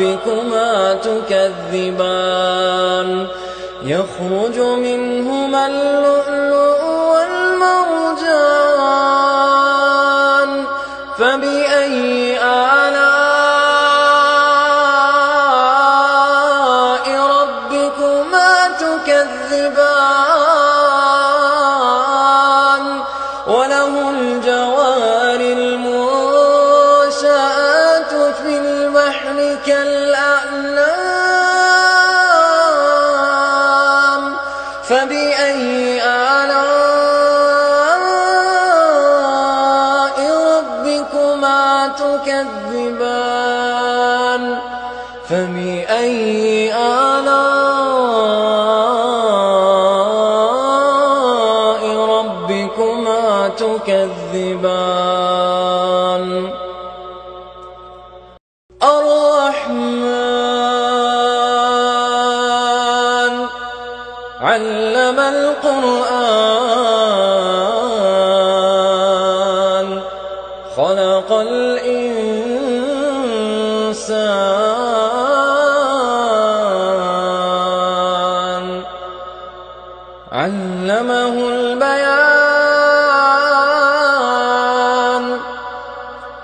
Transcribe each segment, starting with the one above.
ربكما تكذبان. يخرج منهما اللؤلؤ فبأي آه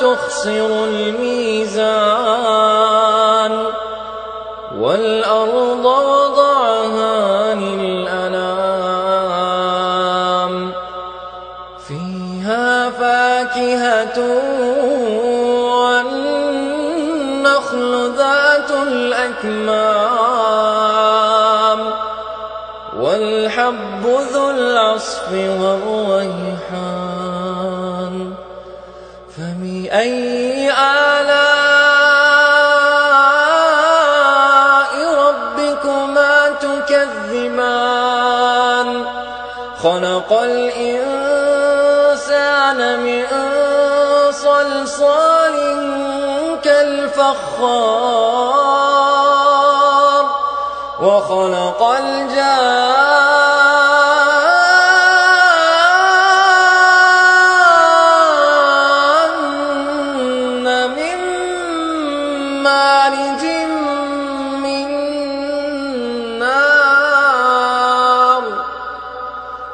بالقسط ولا تخسروا الميزان والأرض وضعها للأنام فيها فاكهة والنخل ذات الأكمام والحب ذو العصف والريحان خلق الإنسان من صلصال كالفخار.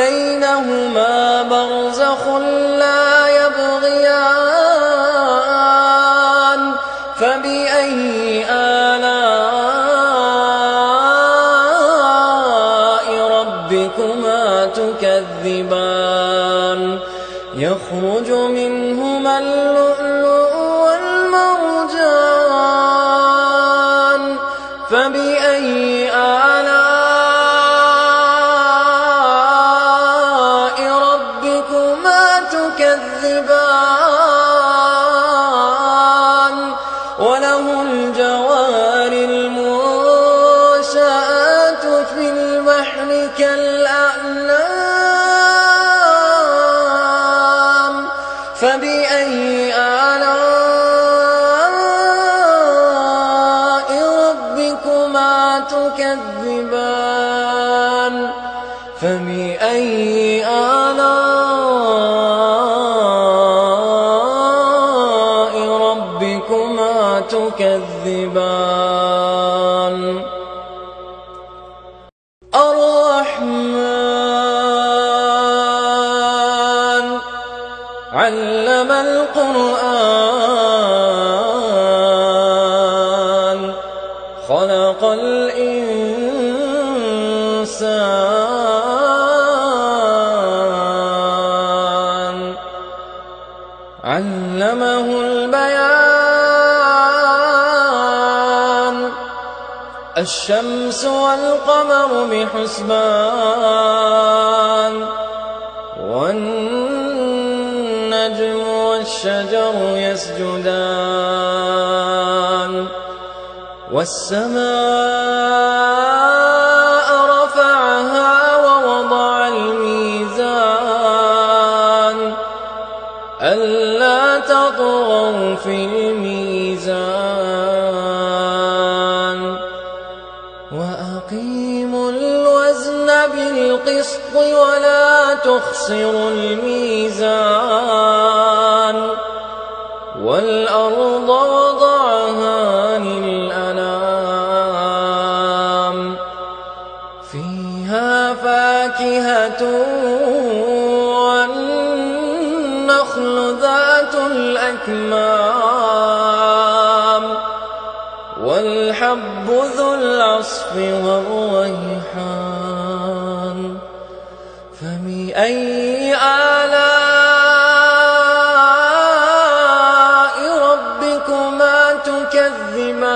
بينهما برزخ البحر كالأعلام فبأي آلاء ربكما تكذبان؟ فبأي آلاء ربكما تكذبان؟ الإنسان علمه البيان الشمس والقمر بحسبان والنجم والشجر يسجدان والسماء في الميزان وأقيموا الوزن بالقسط ولا تخسروا الميزان والأرض الأكمام والحب ذو العصف والريحان فبأي آلاء ربكما تكذبان؟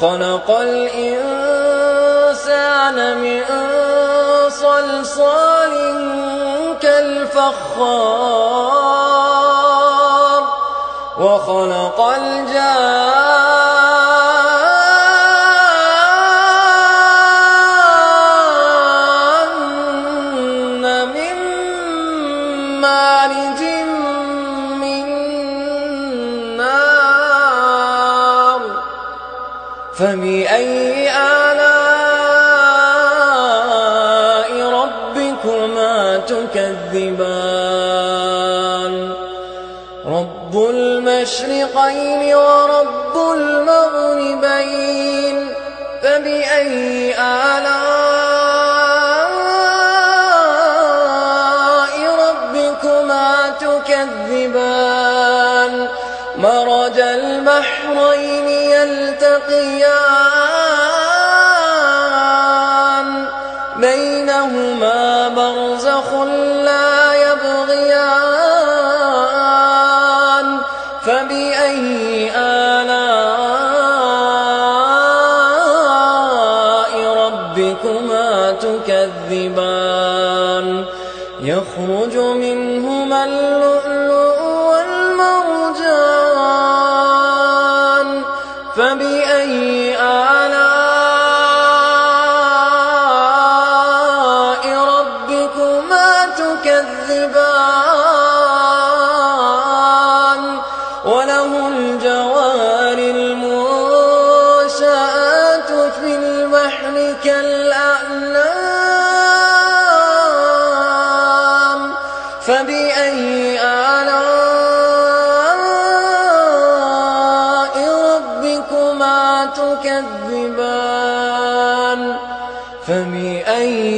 خلق الإنسان من صلصال كالفخار خلق الجن من مارج من نار فبأي آلاء ربكما تكذبان المشرقين ورب المغربين فبأي آلاء فَبِأَيِّ آلَاءِ رَبِّكُمَا تُكَذِّبَانِ؟ يَخْرُجُ فبأي